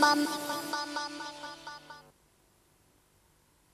bum.